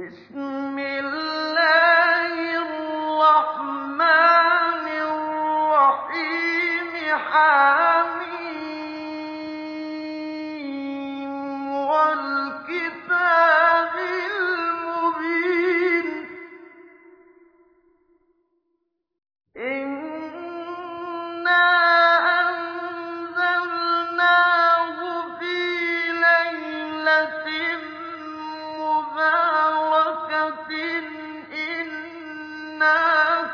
بسم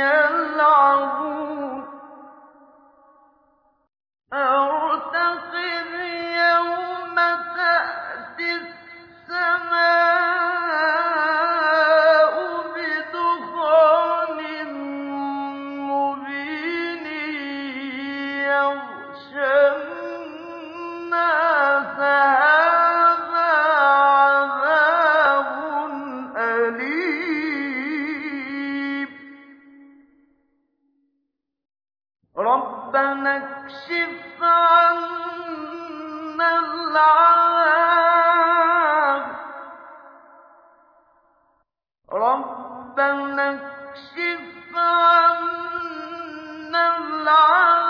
يلعبون. ربنا اكشف عنا العذاب.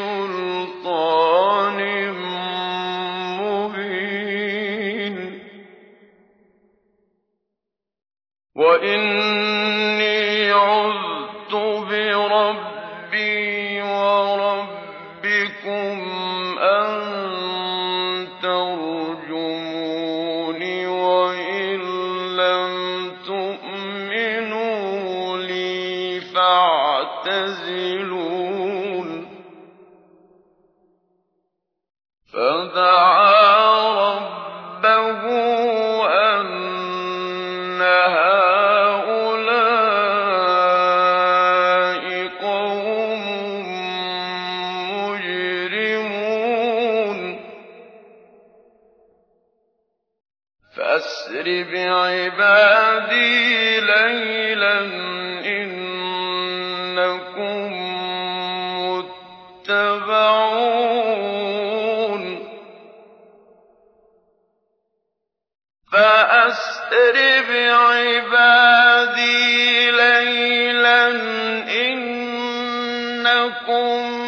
بِسُلْطَانٍ مُّتَّبَعُونَ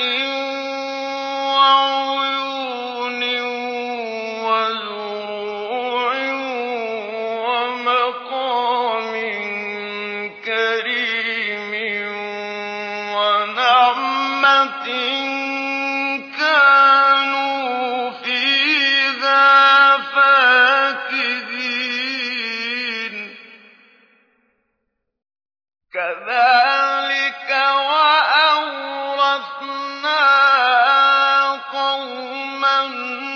إن أن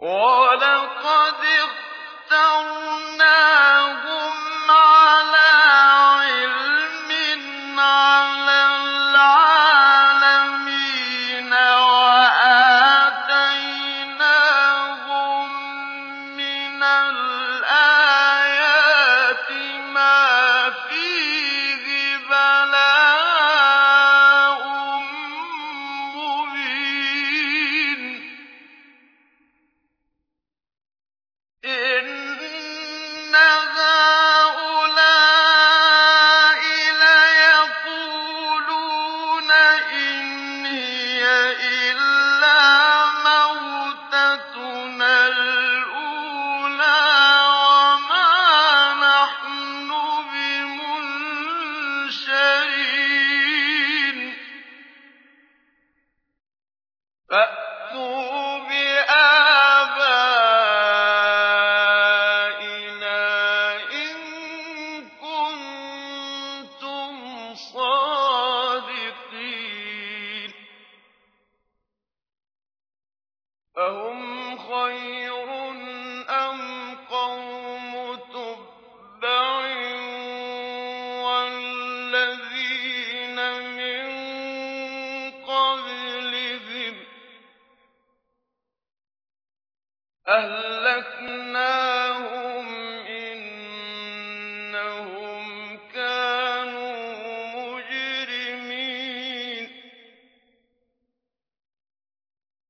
وَلَقَدِ اخْتَرْنَاهُمْ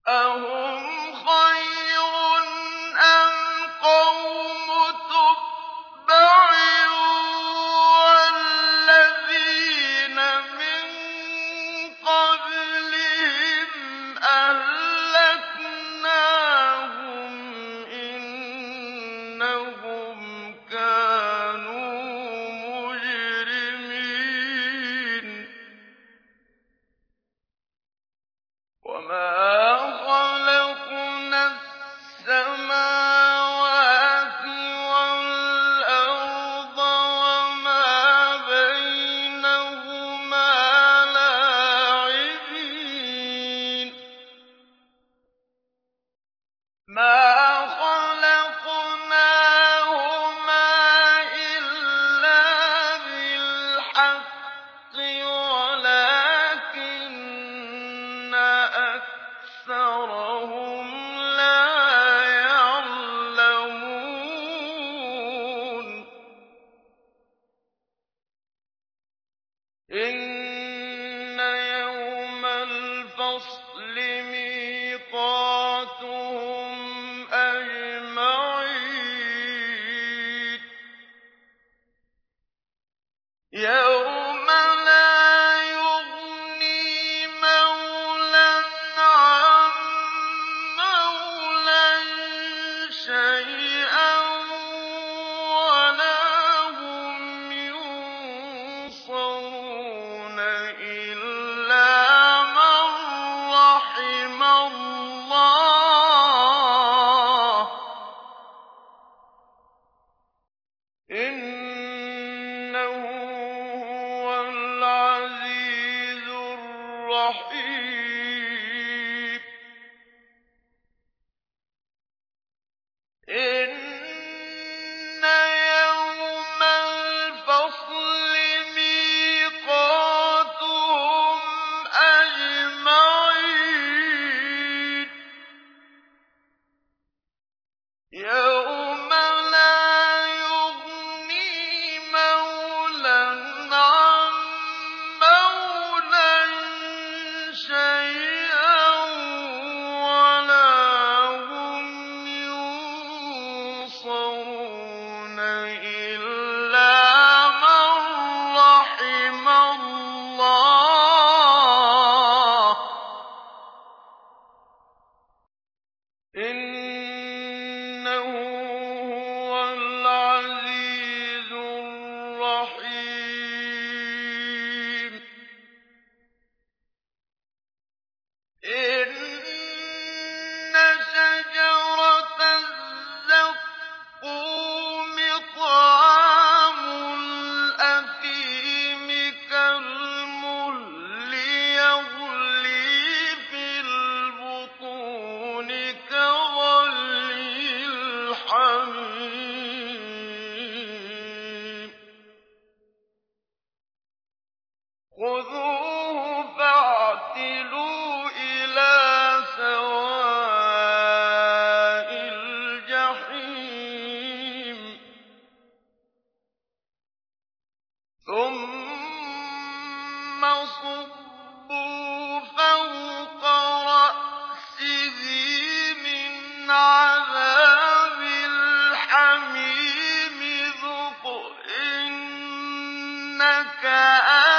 أَهُمْ السَّمَاوَاتِ إِنَّهُ أَنْ